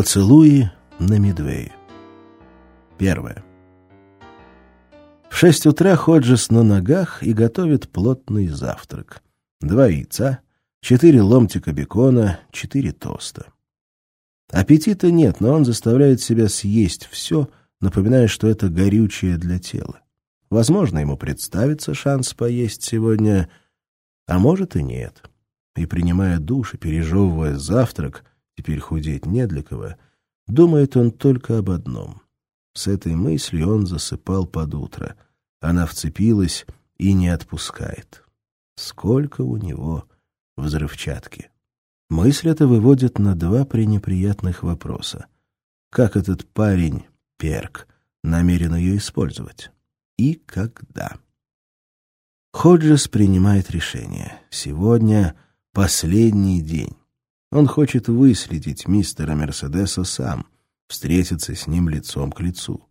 Поцелуи на Медвее. Первое. В шесть утра Ходжес на ногах и готовит плотный завтрак. Два яйца, четыре ломтика бекона, четыре тоста. Аппетита нет, но он заставляет себя съесть все, напоминая, что это горючее для тела. Возможно, ему представится шанс поесть сегодня, а может и нет. И, принимая душ и пережевывая завтрак, теперь худеть не для кого, думает он только об одном. С этой мыслью он засыпал под утро. Она вцепилась и не отпускает. Сколько у него взрывчатки. Мысль эта выводит на два пренеприятных вопроса. Как этот парень, Перк, намерен ее использовать? И когда? Ходжес принимает решение. Сегодня последний день. Он хочет выследить мистера Мерседеса сам, встретиться с ним лицом к лицу.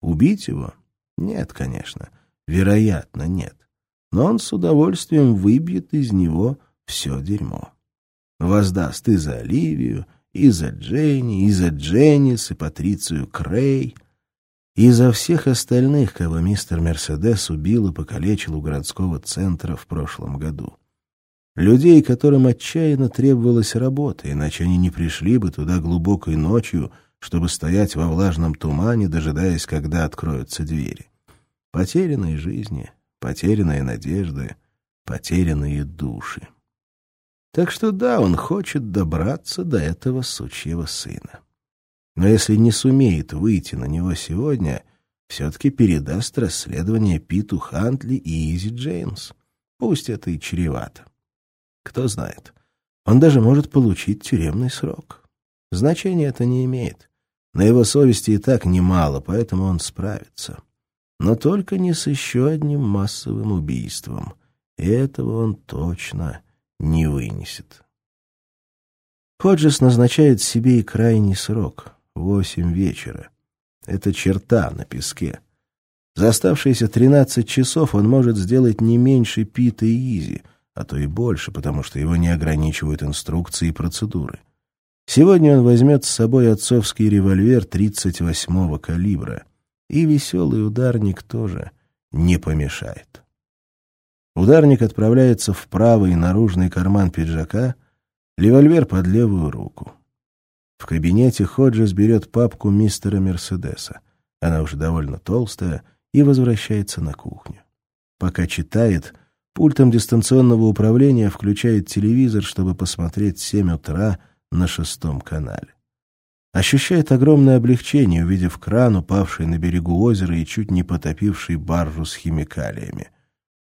Убить его? Нет, конечно. Вероятно, нет. Но он с удовольствием выбьет из него все дерьмо. Воздаст и за Оливию, и за Дженни, и за Дженнис, и Патрицию Крей, и за всех остальных, кого мистер Мерседес убил и покалечил у городского центра в прошлом году. Людей, которым отчаянно требовалась работа, иначе они не пришли бы туда глубокой ночью, чтобы стоять во влажном тумане, дожидаясь, когда откроются двери. Потерянные жизни, потерянные надежды, потерянные души. Так что да, он хочет добраться до этого сучьего сына. Но если не сумеет выйти на него сегодня, все-таки передаст расследование Питу Хантли и Изи Джеймс. Пусть это и чревато. Кто знает, он даже может получить тюремный срок. Значения это не имеет. На его совести и так немало, поэтому он справится. Но только не с еще одним массовым убийством. И этого он точно не вынесет. Ходжес назначает себе и крайний срок — восемь вечера. Это черта на песке. За оставшиеся тринадцать часов он может сделать не меньше Пита и Изи — а то и больше, потому что его не ограничивают инструкции и процедуры. Сегодня он возьмет с собой отцовский револьвер 38-го калибра, и веселый ударник тоже не помешает. Ударник отправляется в правый наружный карман пиджака, револьвер под левую руку. В кабинете Ходжес берет папку мистера Мерседеса. Она уже довольно толстая и возвращается на кухню. Пока читает — Пультом дистанционного управления включает телевизор, чтобы посмотреть в 7 утра на шестом канале. Ощущает огромное облегчение, увидев кран, упавший на берегу озера и чуть не потопивший баржу с химикалиями.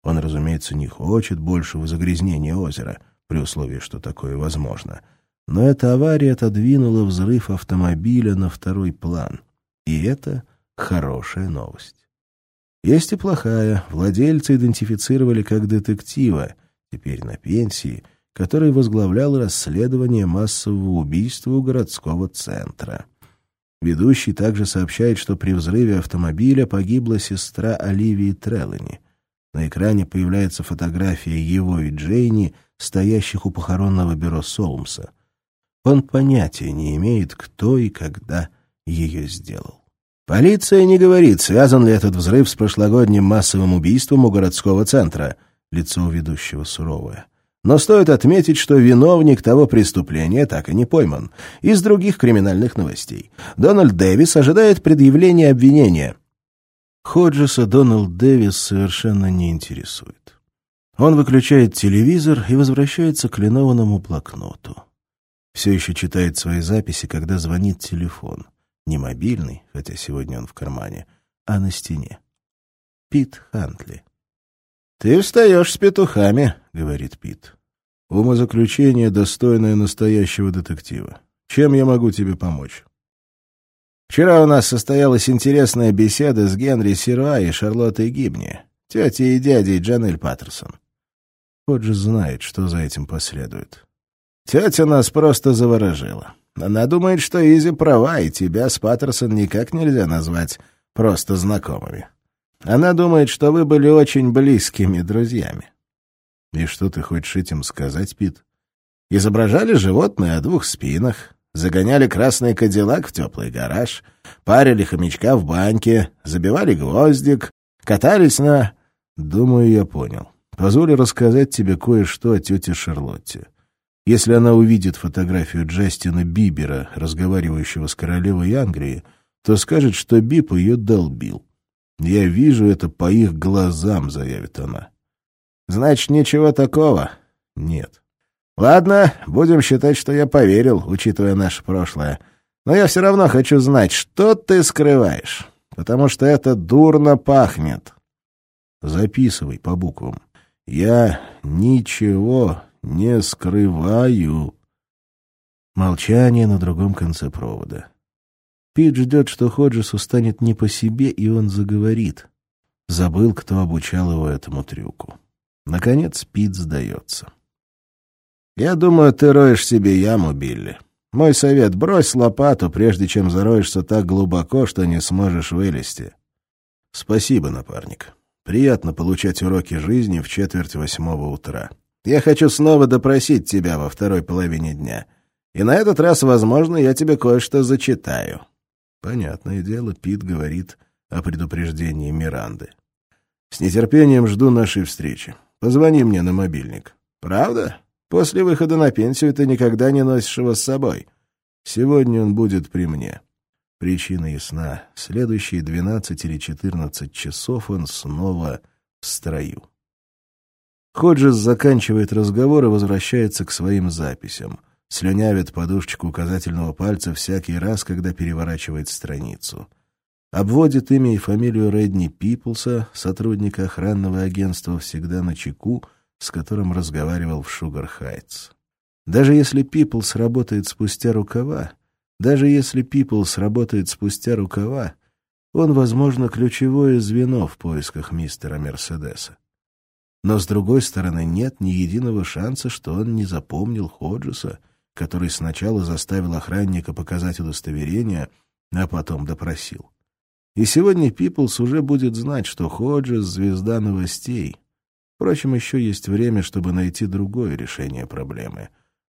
Он, разумеется, не хочет большего загрязнения озера, при условии, что такое возможно. Но эта авария отодвинула взрыв автомобиля на второй план. И это хорошая новость. Есть и плохая. Владельца идентифицировали как детектива, теперь на пенсии, который возглавлял расследование массового убийства у городского центра. Ведущий также сообщает, что при взрыве автомобиля погибла сестра Оливии Треллани. На экране появляется фотография его и Джейни, стоящих у похоронного бюро Солмса. Он понятия не имеет, кто и когда ее сделал. Полиция не говорит, связан ли этот взрыв с прошлогодним массовым убийством у городского центра. Лицо ведущего суровое. Но стоит отметить, что виновник того преступления так и не пойман. Из других криминальных новостей. Дональд Дэвис ожидает предъявления обвинения. Ходжеса Дональд Дэвис совершенно не интересует. Он выключает телевизор и возвращается к линованному блокноту. Все еще читает свои записи, когда звонит телефон. Не мобильный, хотя сегодня он в кармане, а на стене. Пит Хантли. «Ты встаешь с петухами», — говорит Пит. «Умозаключение, достойное настоящего детектива. Чем я могу тебе помочь?» «Вчера у нас состоялась интересная беседа с Генри Сируа и Шарлоттой Гибни, тетей и дядей Джанель Паттерсон. Ходжес знает, что за этим последует. Тетя нас просто заворожила. Она думает, что Изи права, и тебя с Паттерсон никак нельзя назвать просто знакомыми. Она думает, что вы были очень близкими друзьями. И что ты хочешь этим сказать, Пит? Изображали животное о двух спинах. Загоняли красный кадиллак в теплый гараж, парили хомячка в баньке, забивали гвоздик, катались на... Думаю, я понял. Позволь рассказать тебе кое-что о тете Шарлотте. Если она увидит фотографию Джастина Бибера, разговаривающего с королевой Англии, то скажет, что Бип ее долбил. «Я вижу это по их глазам», — заявит она. «Значит, ничего такого?» «Нет». «Ладно, будем считать, что я поверил, учитывая наше прошлое. Но я все равно хочу знать, что ты скрываешь, потому что это дурно пахнет». «Записывай по буквам. Я ничего не скрываю». Молчание на другом конце провода. Пит ждет, что Ходжесу станет не по себе, и он заговорит. Забыл, кто обучал его этому трюку. Наконец Пит сдается. «Я думаю, ты роешь себе яму, Билли. Мой совет — брось лопату, прежде чем зароешься так глубоко, что не сможешь вылезти». «Спасибо, напарник. Приятно получать уроки жизни в четверть восьмого утра. Я хочу снова допросить тебя во второй половине дня. И на этот раз, возможно, я тебе кое-что зачитаю». Понятное дело, Пит говорит о предупреждении Миранды. С нетерпением жду нашей встречи. Позвони мне на мобильник. Правда? После выхода на пенсию ты никогда не носишь его с собой. Сегодня он будет при мне. Причина ясна. Следующие двенадцать или четырнадцать часов он снова в строю. Ходжес заканчивает разговор и возвращается к своим записям — слюнявит подушечку указательного пальца всякий раз, когда переворачивает страницу. Обводит имя и фамилию Редни Пиплса, сотрудника охранного агентства «Всегда на чеку», с которым разговаривал в Шугар-Хайтс. Даже если Пиплс работает спустя рукава, даже если Пиплс работает спустя рукава, он, возможно, ключевое звено в поисках мистера Мерседеса. Но, с другой стороны, нет ни единого шанса, что он не запомнил Ходжеса, который сначала заставил охранника показать удостоверение, а потом допросил. И сегодня Пиплс уже будет знать, что Ходжес — звезда новостей. Впрочем, еще есть время, чтобы найти другое решение проблемы.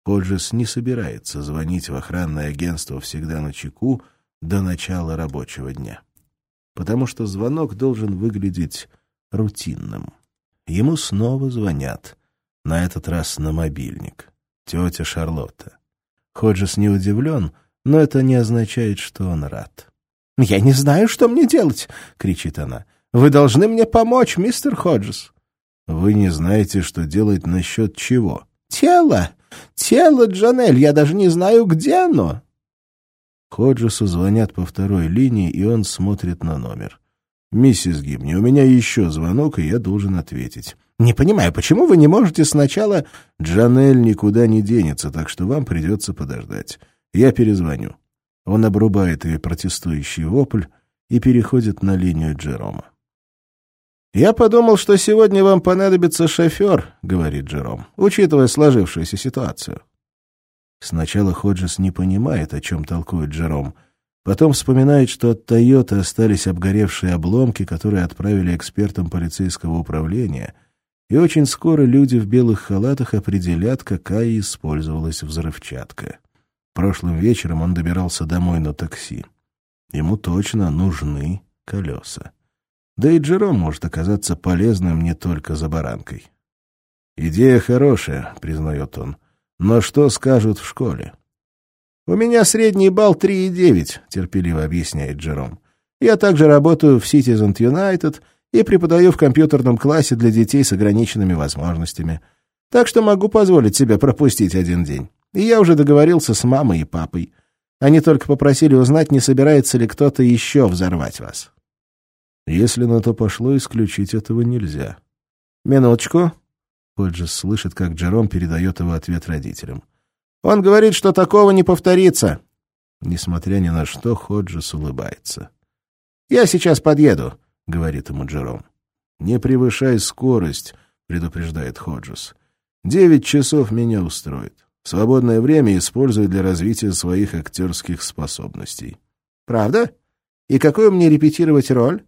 Ходжес не собирается звонить в охранное агентство всегда на чеку до начала рабочего дня. Потому что звонок должен выглядеть рутинным. Ему снова звонят, на этот раз на мобильник тетя Шарлотта. Ходжес не удивлен, но это не означает, что он рад. «Я не знаю, что мне делать!» — кричит она. «Вы должны мне помочь, мистер Ходжес!» «Вы не знаете, что делать насчет чего?» «Тело! Тело, Джанель! Я даже не знаю, где оно!» Ходжесу звонят по второй линии, и он смотрит на номер. «Миссис Гибни, у меня еще звонок, и я должен ответить. Не понимаю, почему вы не можете сначала... Джанель никуда не денется, так что вам придется подождать. Я перезвоню. Он обрубает ее протестующий вопль и переходит на линию Джерома. «Я подумал, что сегодня вам понадобится шофер», — говорит Джером, учитывая сложившуюся ситуацию. Сначала Ходжес не понимает, о чем толкует Джером. Потом вспоминает, что от «Тойоты» остались обгоревшие обломки, которые отправили экспертам полицейского управления — и очень скоро люди в белых халатах определят, какая использовалась взрывчатка. Прошлым вечером он добирался домой на такси. Ему точно нужны колеса. Да и Джером может оказаться полезным не только за баранкой. «Идея хорошая», — признает он. «Но что скажут в школе?» «У меня средний балл 3,9», — терпеливо объясняет Джером. «Я также работаю в Citizens United и преподаю в компьютерном классе для детей с ограниченными возможностями. Так что могу позволить себе пропустить один день. И я уже договорился с мамой и папой. Они только попросили узнать, не собирается ли кто-то еще взорвать вас. Если на то пошло, исключить этого нельзя. Минуточку. Ходжес слышит, как Джером передает его ответ родителям. Он говорит, что такого не повторится. Несмотря ни на что, Ходжес улыбается. «Я сейчас подъеду. — говорит ему Джером. «Не превышай скорость», — предупреждает Ходжес. «Девять часов меня устроит. Свободное время используй для развития своих актерских способностей». «Правда? И какую мне репетировать роль?»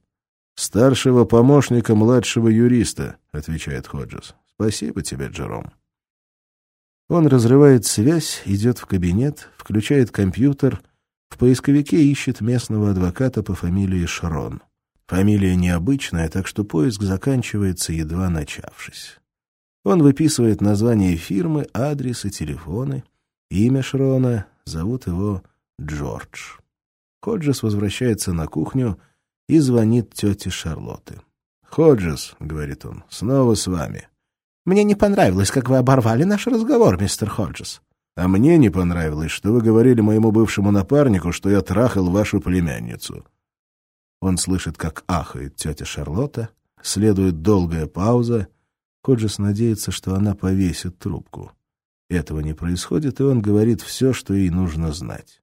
«Старшего помощника младшего юриста», — отвечает Ходжес. «Спасибо тебе, Джером». Он разрывает связь, идет в кабинет, включает компьютер, в поисковике ищет местного адвоката по фамилии Шрон. Фамилия необычная, так что поиск заканчивается, едва начавшись. Он выписывает название фирмы, адрес и телефоны. Имя Шрона, зовут его Джордж. Ходжес возвращается на кухню и звонит тете Шарлотты. «Ходжес», — говорит он, — «снова с вами». «Мне не понравилось, как вы оборвали наш разговор, мистер Ходжес». «А мне не понравилось, что вы говорили моему бывшему напарнику, что я трахал вашу племянницу». Он слышит, как ахает тетя Шарлотта, следует долгая пауза. Ходжес надеется, что она повесит трубку. Этого не происходит, и он говорит все, что ей нужно знать.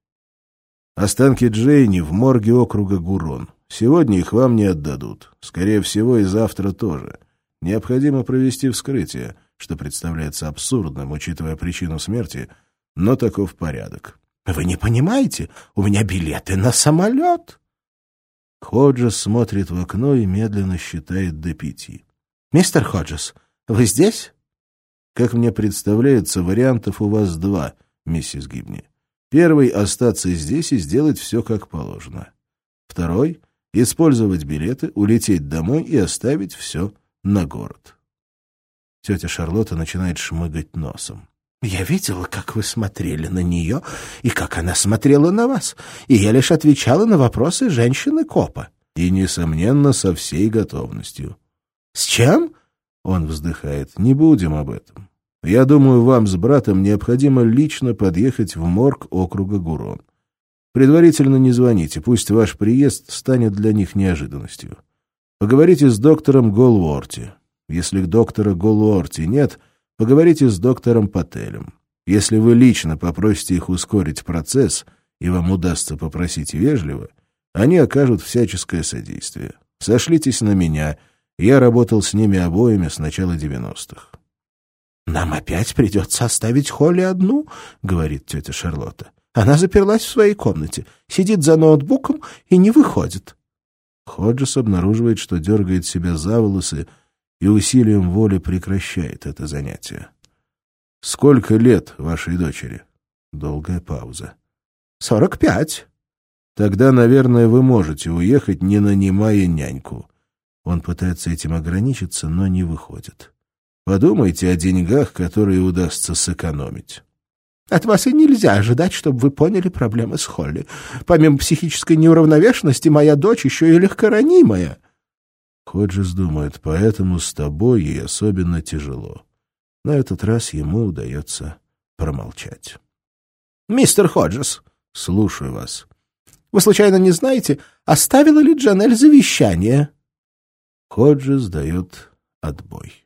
«Останки Джейни в морге округа Гурон. Сегодня их вам не отдадут. Скорее всего, и завтра тоже. Необходимо провести вскрытие, что представляется абсурдным, учитывая причину смерти, но таков порядок». «Вы не понимаете? У меня билеты на самолет!» Ходжес смотрит в окно и медленно считает до пяти. «Мистер Ходжес, вы здесь?» «Как мне представляется, вариантов у вас два, миссис Гибни. Первый — остаться здесь и сделать все как положено. Второй — использовать билеты, улететь домой и оставить все на город». Тетя Шарлотта начинает шмыгать носом. Я видела, как вы смотрели на нее и как она смотрела на вас, и я лишь отвечала на вопросы женщины-копа. И, несомненно, со всей готовностью. — С чем? — он вздыхает. — Не будем об этом. Я думаю, вам с братом необходимо лично подъехать в морг округа Гурон. Предварительно не звоните, пусть ваш приезд станет для них неожиданностью. Поговорите с доктором Голуорти. Если доктора Голуорти нет — Поговорите с доктором Пателем. Если вы лично попросите их ускорить процесс, и вам удастся попросить вежливо, они окажут всяческое содействие. Сошлитесь на меня. Я работал с ними обоими с начала девяностых. «Нам опять придется оставить Холли одну», — говорит тетя Шарлотта. «Она заперлась в своей комнате, сидит за ноутбуком и не выходит». Ходжес обнаруживает, что дергает себя за волосы, и усилием воли прекращает это занятие. «Сколько лет вашей дочери?» Долгая пауза. «Сорок пять». «Тогда, наверное, вы можете уехать, не нанимая няньку». Он пытается этим ограничиться, но не выходит. Подумайте о деньгах, которые удастся сэкономить. От вас и нельзя ожидать, чтобы вы поняли проблемы с Холли. Помимо психической неуравновешенности, моя дочь еще и легкоранимая. Ходжес думает, поэтому с тобой ей особенно тяжело. На этот раз ему удается промолчать. — Мистер Ходжес. — Слушаю вас. — Вы случайно не знаете, оставила ли Джанель завещание? Ходжес дает отбой.